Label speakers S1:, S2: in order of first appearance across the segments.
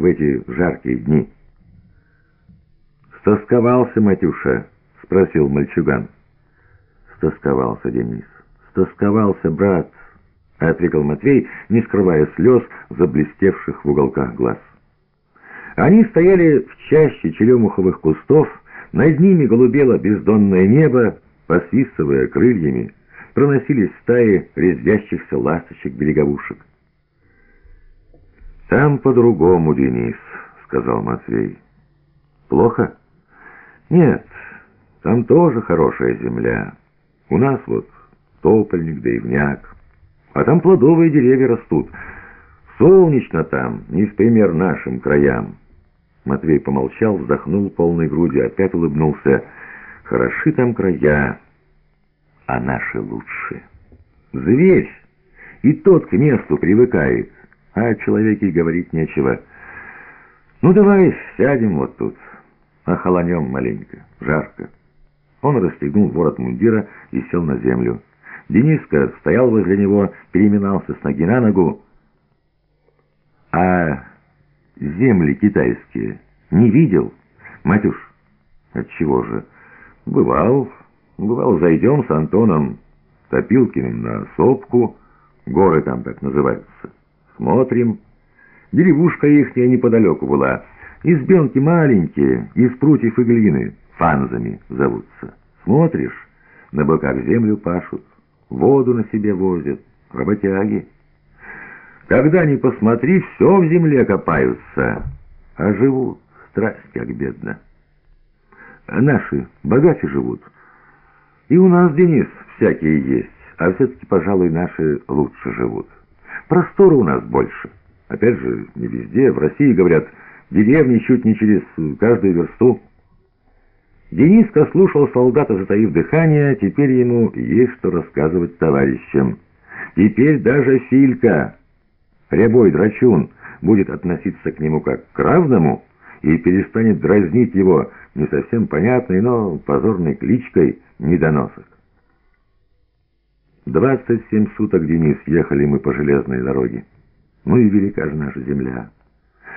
S1: в эти жаркие дни. «Стосковался, Матюша?» — спросил мальчуган. «Стосковался, Денис. Стосковался, брат», — ответил Матвей, не скрывая слез, заблестевших в уголках глаз. Они стояли в чаще черемуховых кустов, над ними голубело бездонное небо, посвистывая крыльями, проносились стаи резвящихся ласточек-береговушек. «Там по-другому, Денис», — сказал Матвей. «Плохо?» «Нет, там тоже хорошая земля. У нас вот топольник да ивняк. А там плодовые деревья растут. Солнечно там, не в пример нашим краям». Матвей помолчал, вздохнул полной грудью, опять улыбнулся. «Хороши там края, а наши лучше. Зверь и тот к месту привыкает, а о человеке говорить нечего. Ну, давай сядем вот тут». Охолонем маленько, жарко. Он расстегнул ворот мундира и сел на землю. Дениска стоял возле него, переминался с ноги на ногу. «А земли китайские не видел, Матюш?» «Отчего же? Бывал, бывал, зайдем с Антоном Топилкиным на сопку, горы там так называются. Смотрим. Деревушка ихняя неподалеку была». Избенки маленькие, из прутьев и глины, фанзами зовутся. Смотришь, на боках землю пашут, воду на себе возят, работяги. Когда не посмотри, все в земле копаются, а живут, страсть как бедно. А наши богаче живут. И у нас, Денис, всякие есть, а все-таки, пожалуй, наши лучше живут. Простора у нас больше. Опять же, не везде, в России, говорят, деревни чуть не через каждую версту. Дениска слушал солдата, затаив дыхание, теперь ему есть что рассказывать товарищам. Теперь даже Филька, рябой драчун, будет относиться к нему как к равному и перестанет дразнить его не совсем понятной, но позорной кличкой недоносок. Двадцать семь суток, Денис, ехали мы по железной дороге. Ну и велика же наша земля.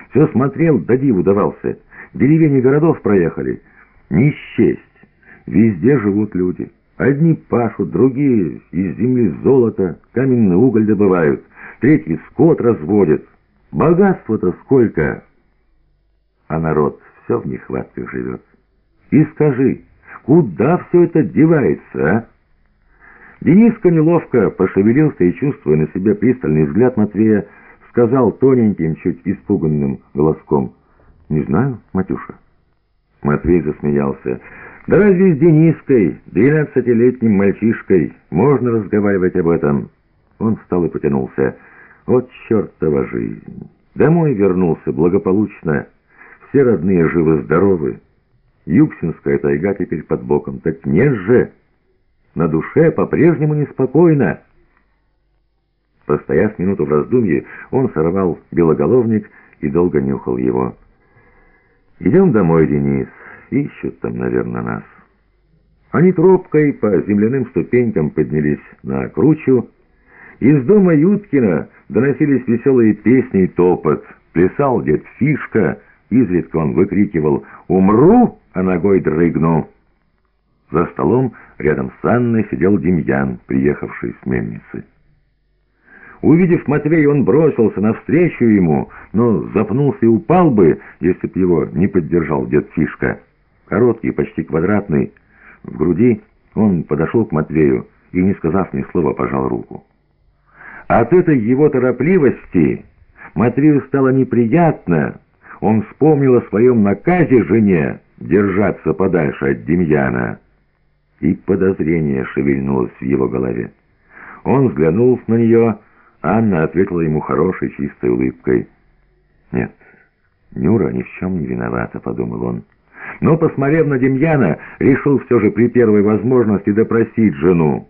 S1: Все смотрел, да диву давался. Деревень и городов проехали. Не счесть. Везде живут люди. Одни пашут, другие из земли золото, каменный уголь добывают, третьи скот разводят. Богатства-то сколько! А народ все в нехватках живет. И скажи, куда все это девается, а? Дениска неловко пошевелился и, чувствуя на себе пристальный взгляд Матвея, сказал тоненьким, чуть испуганным голоском. «Не знаю, Матюша». Матвей засмеялся. «Да разве с Дениской, двенадцатилетним мальчишкой, можно разговаривать об этом?» Он встал и потянулся. «Вот чертова жизнь! Домой вернулся благополучно. Все родные живы-здоровы. Юксинская тайга теперь под боком. Так нет же! На душе по-прежнему неспокойно». Постояв минуту в раздумье, он сорвал белоголовник и долго нюхал его. «Идем домой, Денис. Ищут там, наверное, нас». Они тропкой по земляным ступенькам поднялись на кручу. Из дома Юткина доносились веселые песни и топот. Плясал дед Фишка, изредка он выкрикивал «Умру, а ногой дрыгну». За столом рядом с Анной сидел Демьян, приехавший с мельницы. Увидев Матвея, он бросился навстречу ему, но запнулся и упал бы, если б его не поддержал дед Фишка. Короткий, почти квадратный, в груди он подошел к Матвею и, не сказав ни слова, пожал руку. От этой его торопливости Матвею стало неприятно. Он вспомнил о своем наказе жене держаться подальше от Демьяна. И подозрение шевельнулось в его голове. Он взглянул на нее Анна ответила ему хорошей, чистой улыбкой. «Нет, Нюра ни в чем не виновата», — подумал он. Но, посмотрев на Демьяна, решил все же при первой возможности допросить жену,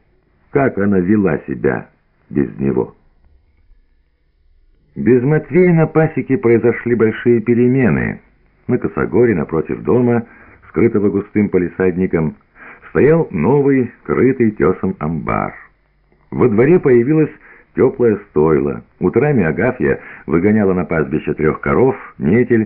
S1: как она вела себя без него. Без Матвея на пасеке произошли большие перемены. На косогоре напротив дома, скрытого густым полисадником, стоял новый, крытый тесом амбар. Во дворе появилась теплое стойло. Утрами Агафья выгоняла на пастбище трех коров, нетель,